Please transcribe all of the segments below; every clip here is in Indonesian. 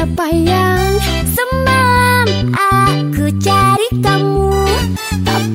siapa yang? Semalam aku cari kamu. Tapi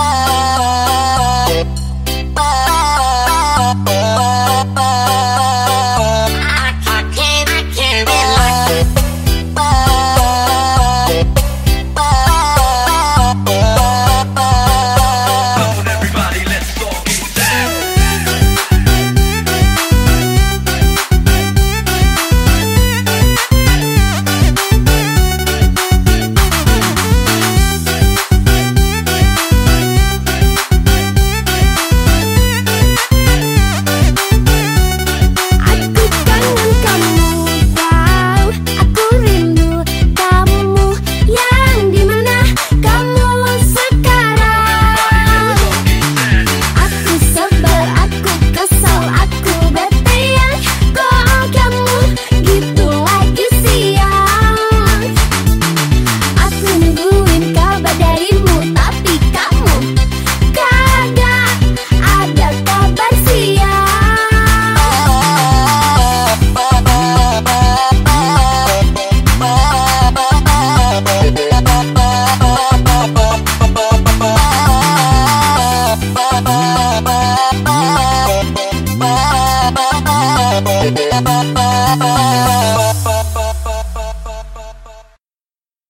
roubar. Bye.